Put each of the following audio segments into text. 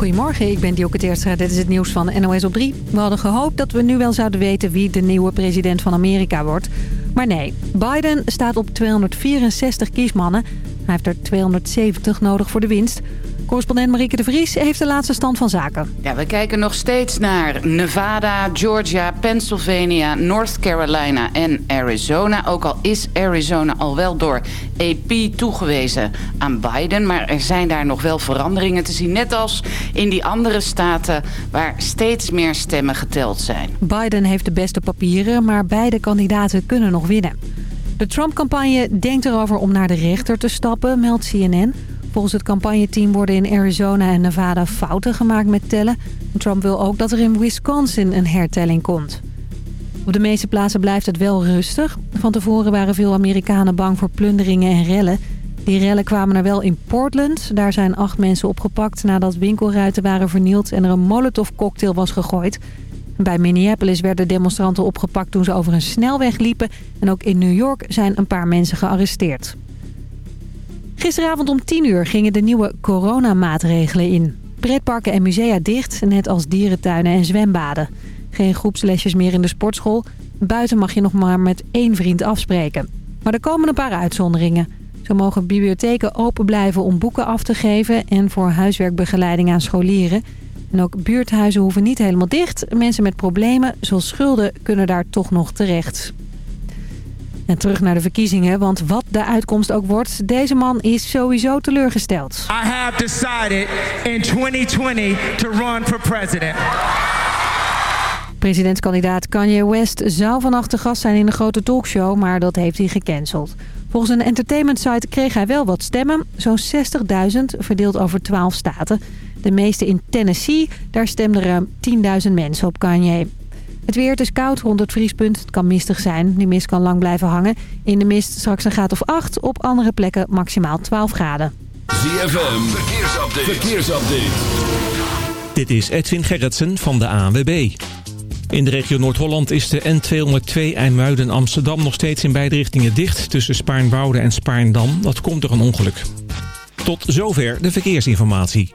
Goedemorgen, ik ben Dioke Teerstra. Dit is het nieuws van NOS op 3. We hadden gehoopt dat we nu wel zouden weten wie de nieuwe president van Amerika wordt. Maar nee, Biden staat op 264 kiesmannen. Hij heeft er 270 nodig voor de winst. Correspondent Marieke de Vries heeft de laatste stand van zaken. Ja, we kijken nog steeds naar Nevada, Georgia, Pennsylvania, North Carolina en Arizona. Ook al is Arizona al wel door AP toegewezen aan Biden. Maar er zijn daar nog wel veranderingen te zien. Net als in die andere staten waar steeds meer stemmen geteld zijn. Biden heeft de beste papieren, maar beide kandidaten kunnen nog winnen. De Trump-campagne denkt erover om naar de rechter te stappen, meldt CNN... Volgens het campagneteam worden in Arizona en Nevada fouten gemaakt met tellen. Trump wil ook dat er in Wisconsin een hertelling komt. Op de meeste plaatsen blijft het wel rustig. Van tevoren waren veel Amerikanen bang voor plunderingen en rellen. Die rellen kwamen er wel in Portland. Daar zijn acht mensen opgepakt nadat winkelruiten waren vernield en er een molotovcocktail was gegooid. Bij Minneapolis werden demonstranten opgepakt toen ze over een snelweg liepen. En ook in New York zijn een paar mensen gearresteerd. Gisteravond om 10 uur gingen de nieuwe coronamaatregelen in. Pretparken en musea dicht, net als dierentuinen en zwembaden. Geen groepslesjes meer in de sportschool. Buiten mag je nog maar met één vriend afspreken. Maar er komen een paar uitzonderingen. Zo mogen bibliotheken open blijven om boeken af te geven... en voor huiswerkbegeleiding aan scholieren. En ook buurthuizen hoeven niet helemaal dicht. Mensen met problemen, zoals schulden, kunnen daar toch nog terecht. En terug naar de verkiezingen, want wat de uitkomst ook wordt... deze man is sowieso teleurgesteld. I have decided in 2020 to run for president. Presidentskandidaat Kanye West zou vannacht te gast zijn in een grote talkshow... maar dat heeft hij gecanceld. Volgens een entertainment site kreeg hij wel wat stemmen. Zo'n 60.000 verdeeld over 12 staten. De meeste in Tennessee, daar stemden ruim 10.000 mensen op Kanye. Het weer is koud rond het vriespunt. Het kan mistig zijn. Die mist kan lang blijven hangen. In de mist straks een graad of 8. Op andere plekken maximaal 12 graden. ZFM, verkeersupdate. verkeersupdate. Dit is Edwin Gerritsen van de ANWB. In de regio Noord-Holland is de N202 IJmuiden-Amsterdam nog steeds in beide richtingen dicht... tussen Spaarnwoude en Spaarndam. Dat komt door een ongeluk. Tot zover de verkeersinformatie.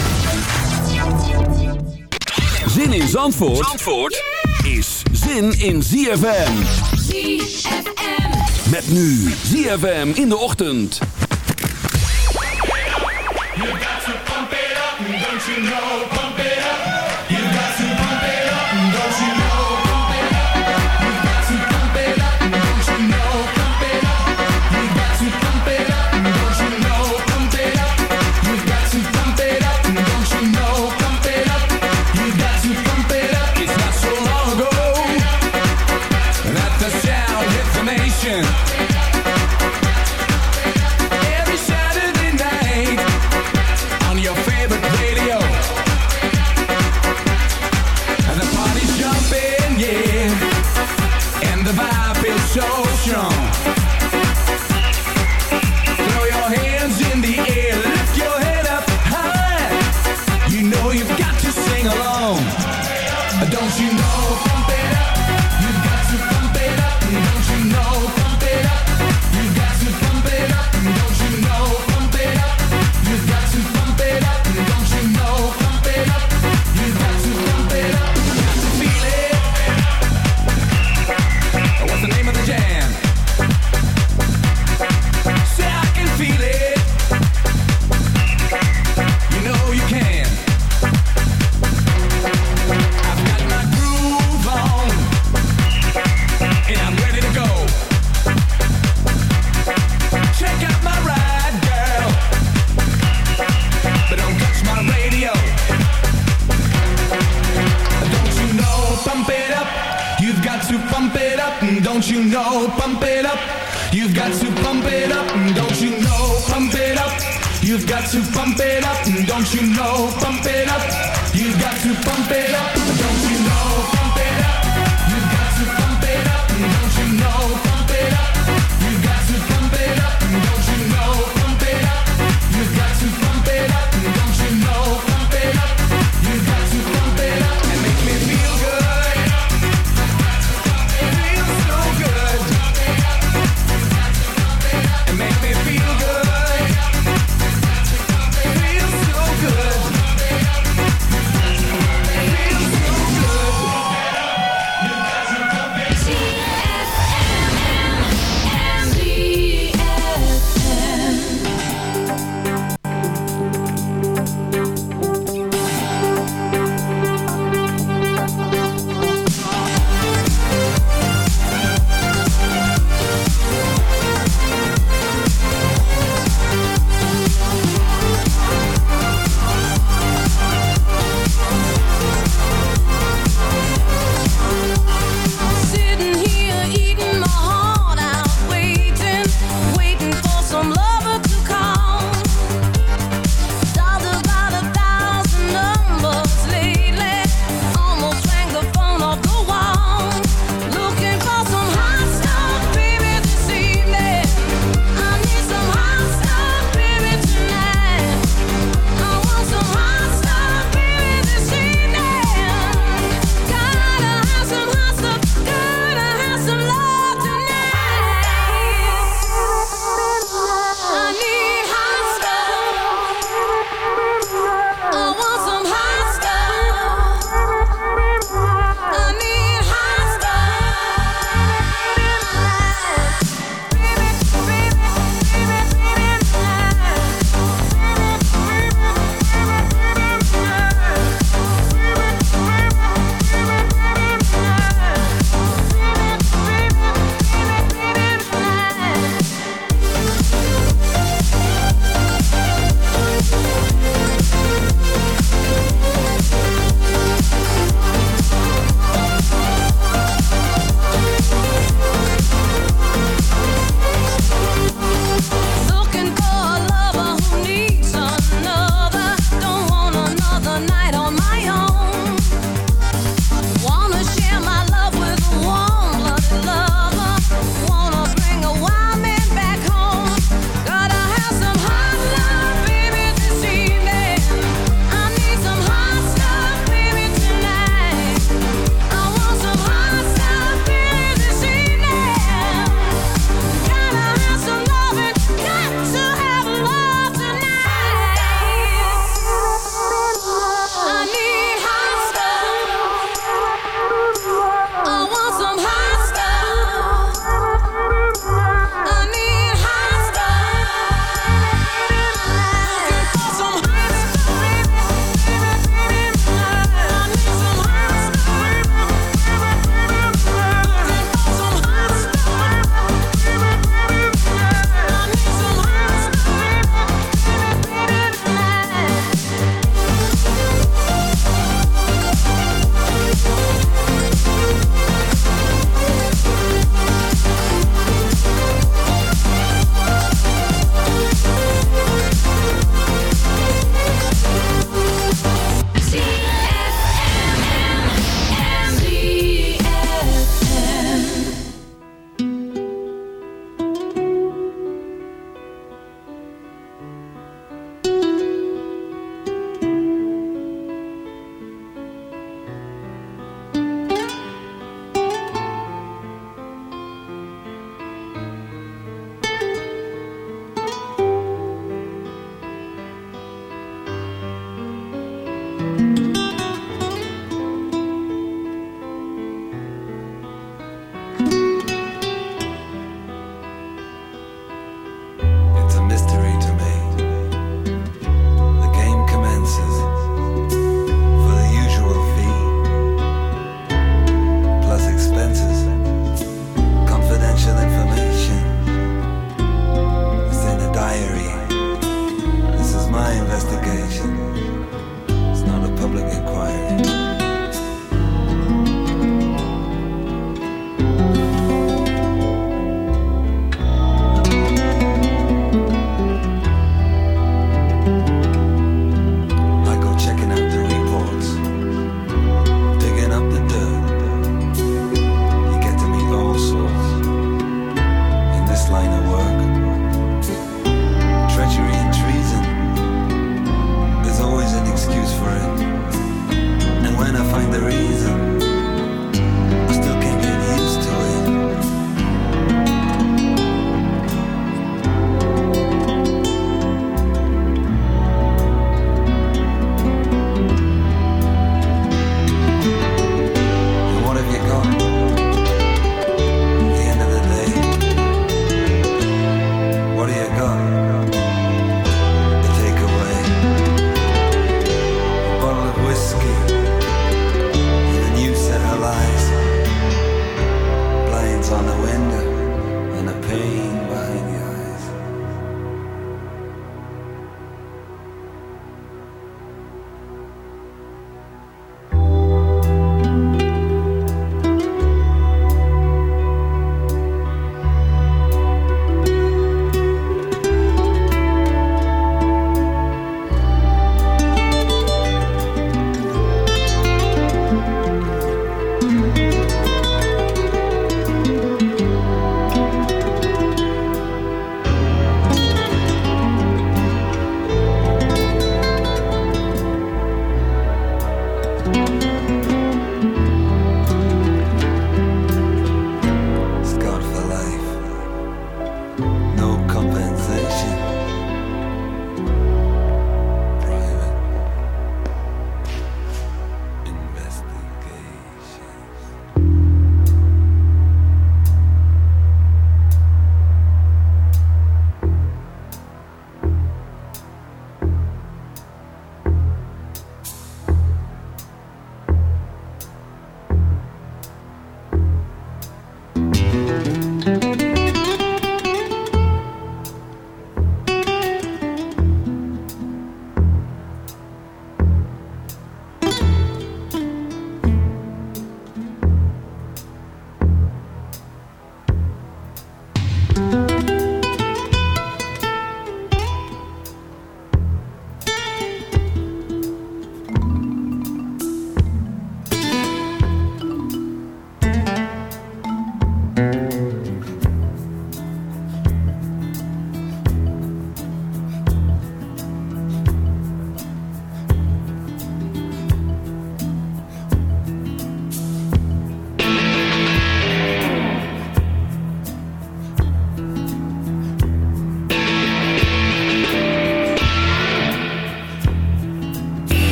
Zin in Zandvoort, Zandvoort yeah. is zin in ZFM. ZFM. Met nu ZFM in de ochtend. You got to pump it up, don't you know, pump it up.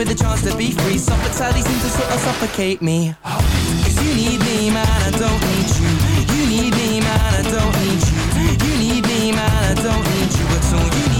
Put, the chance to be free. Sadly seems to sort of suffocate me. Cause you need me, man, I don't need you. You need me, man, I don't need you. You need me, man, I don't need you at all. You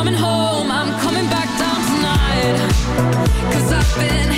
coming home, I'm coming back down tonight. Cause I've been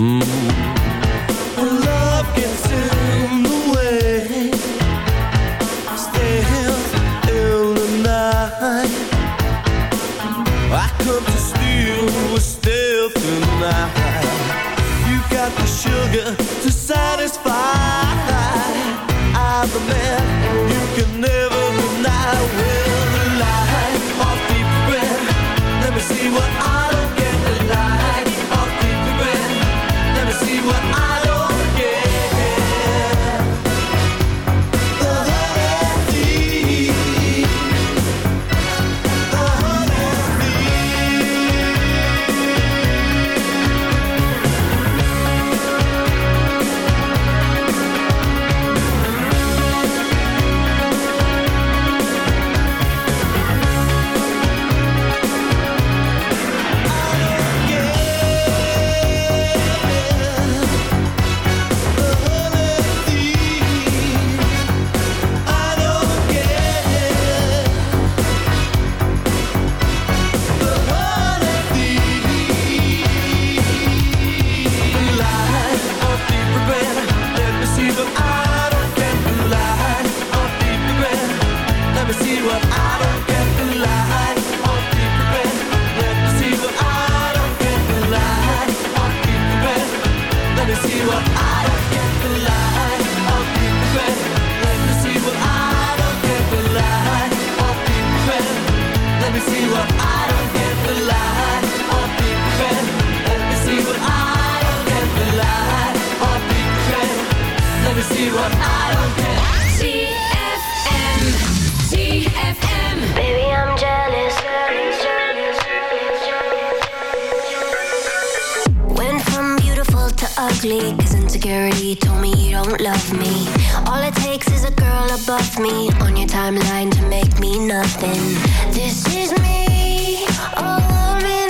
Mm. insecurity told me you don't love me. All it takes is a girl above me on your timeline to make me nothing. This is me, oh, all in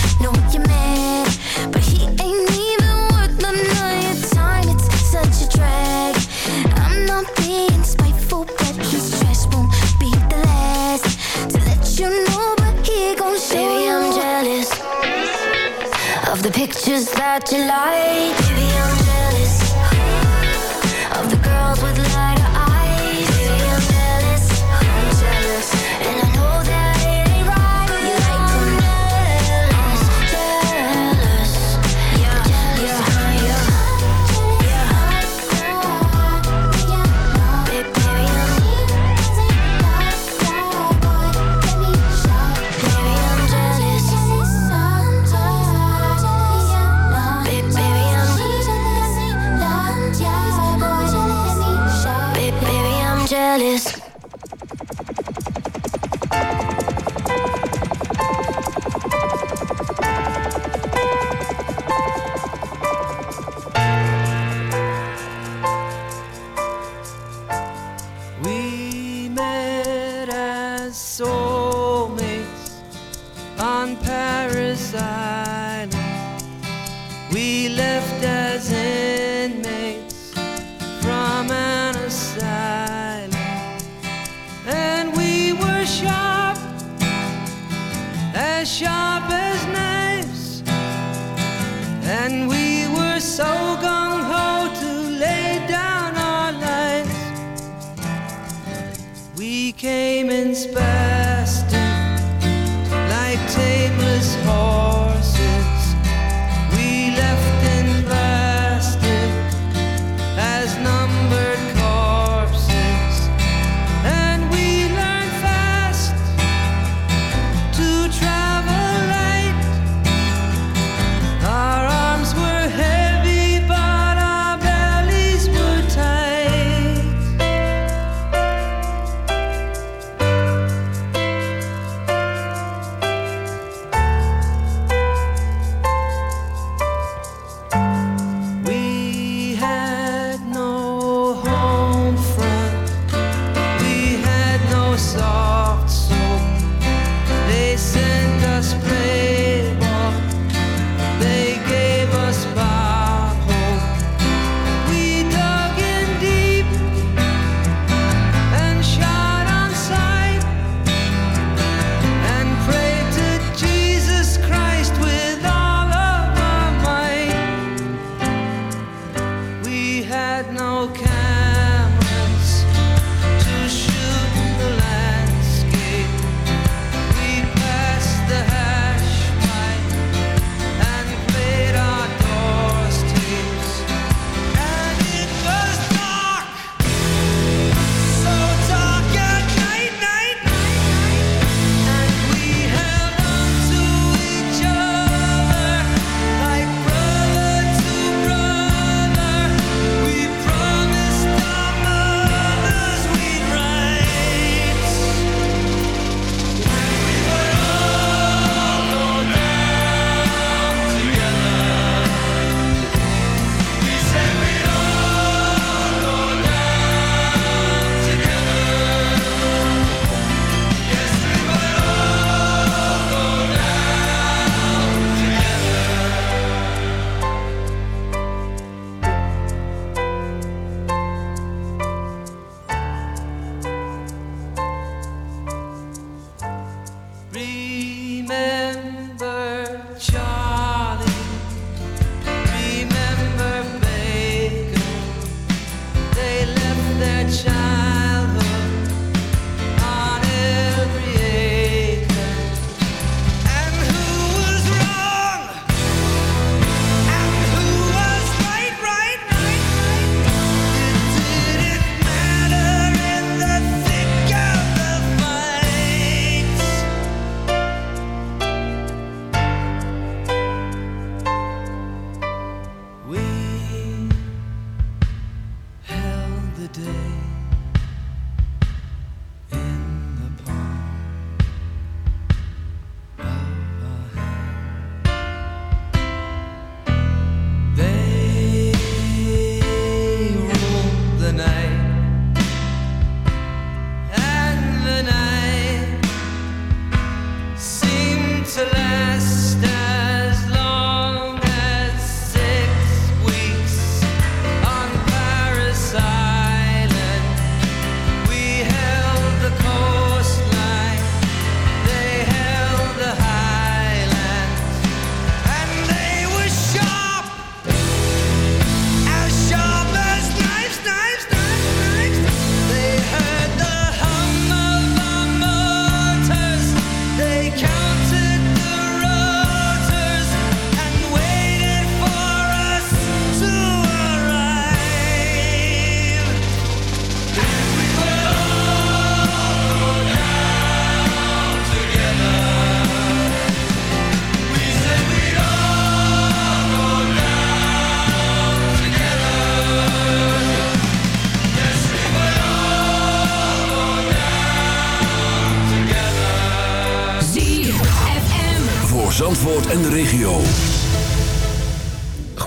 just that you like.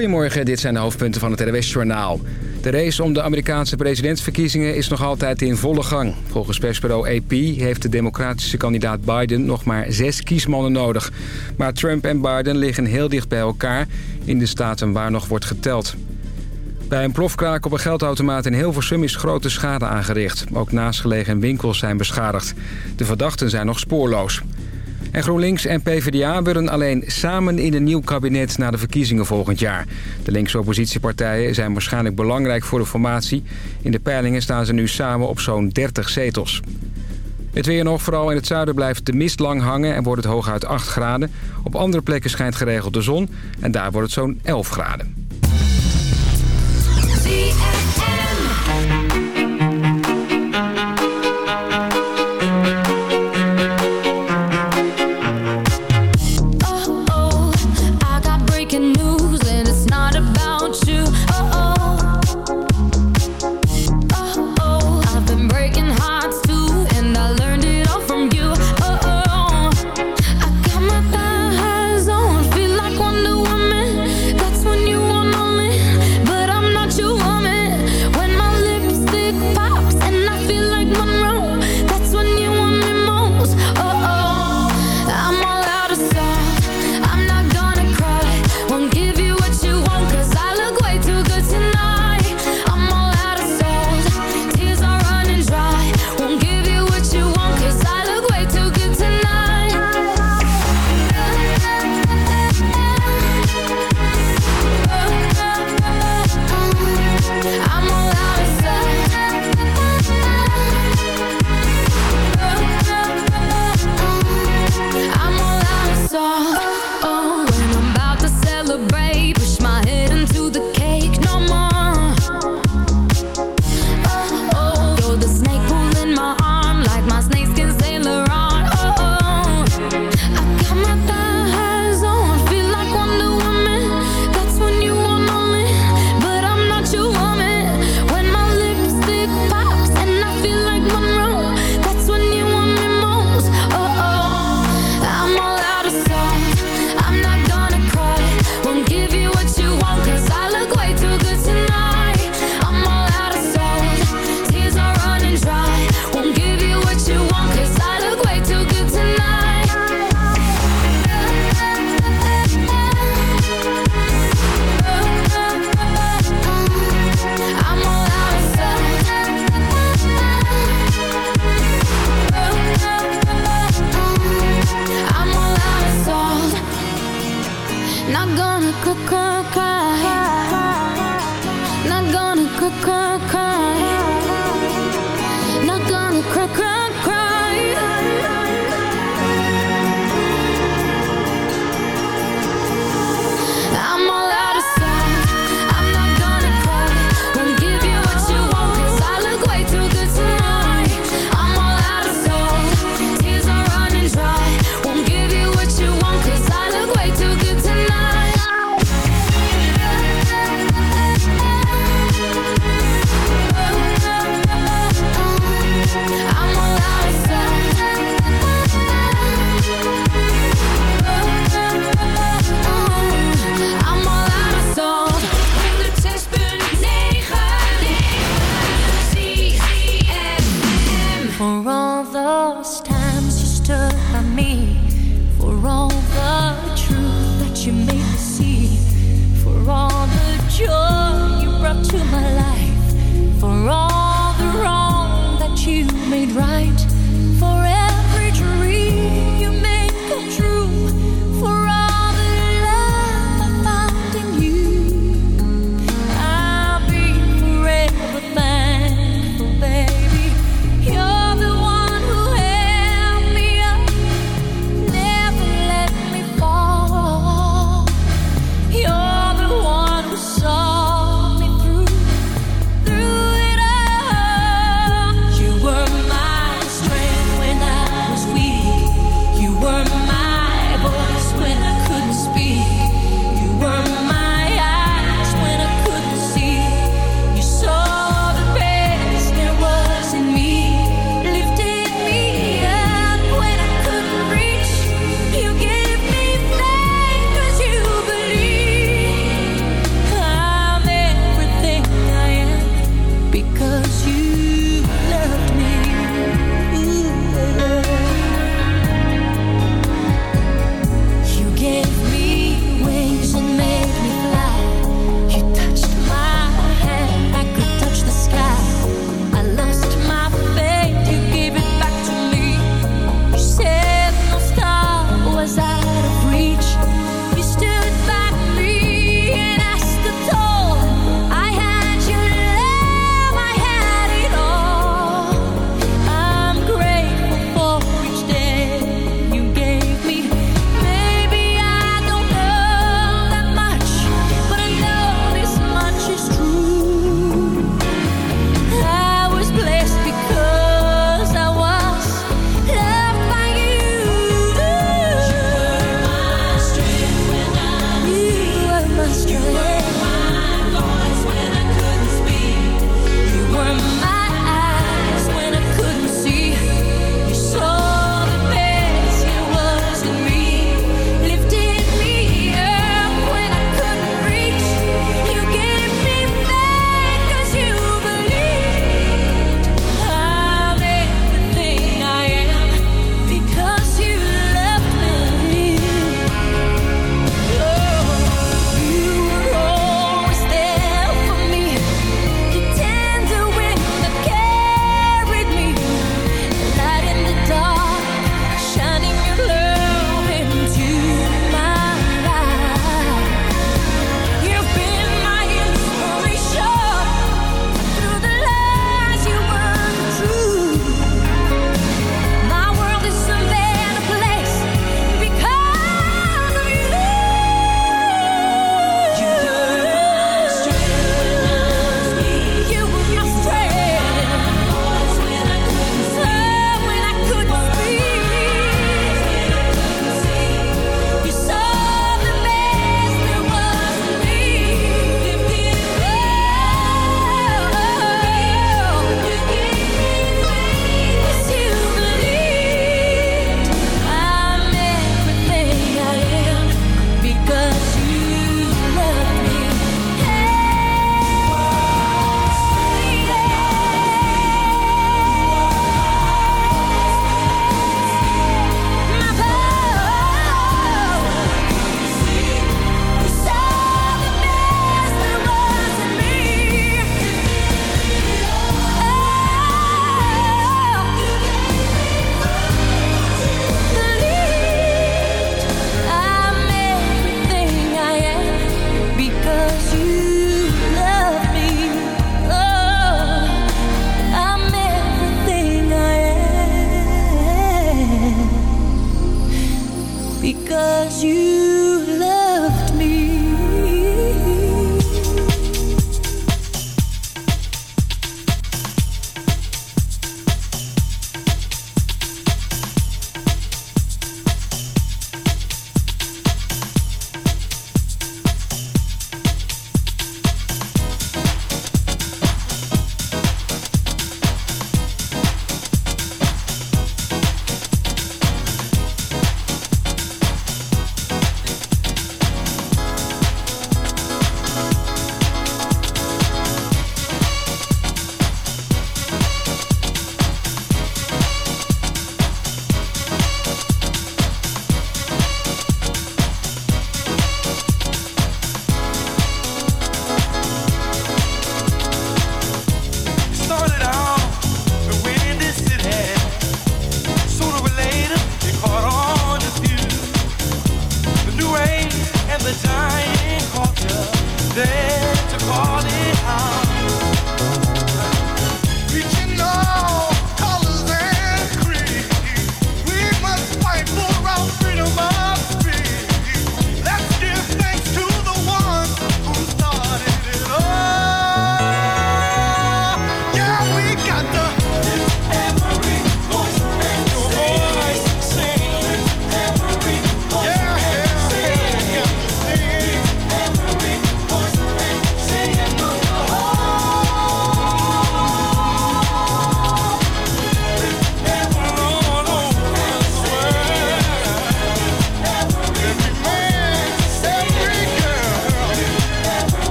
Goedemorgen, dit zijn de hoofdpunten van het RWS-journaal. De race om de Amerikaanse presidentsverkiezingen is nog altijd in volle gang. Volgens persbureau AP heeft de democratische kandidaat Biden nog maar zes kiesmannen nodig. Maar Trump en Biden liggen heel dicht bij elkaar in de staten waar nog wordt geteld. Bij een plofkraak op een geldautomaat in Hilversum is grote schade aangericht. Ook naastgelegen winkels zijn beschadigd. De verdachten zijn nog spoorloos. En GroenLinks en PvdA willen alleen samen in een nieuw kabinet na de verkiezingen volgend jaar. De linkse oppositiepartijen zijn waarschijnlijk belangrijk voor de formatie. In de peilingen staan ze nu samen op zo'n 30 zetels. Het weer nog, vooral in het zuiden blijft de mist lang hangen en wordt het hooguit 8 graden. Op andere plekken schijnt geregeld de zon en daar wordt het zo'n 11 graden.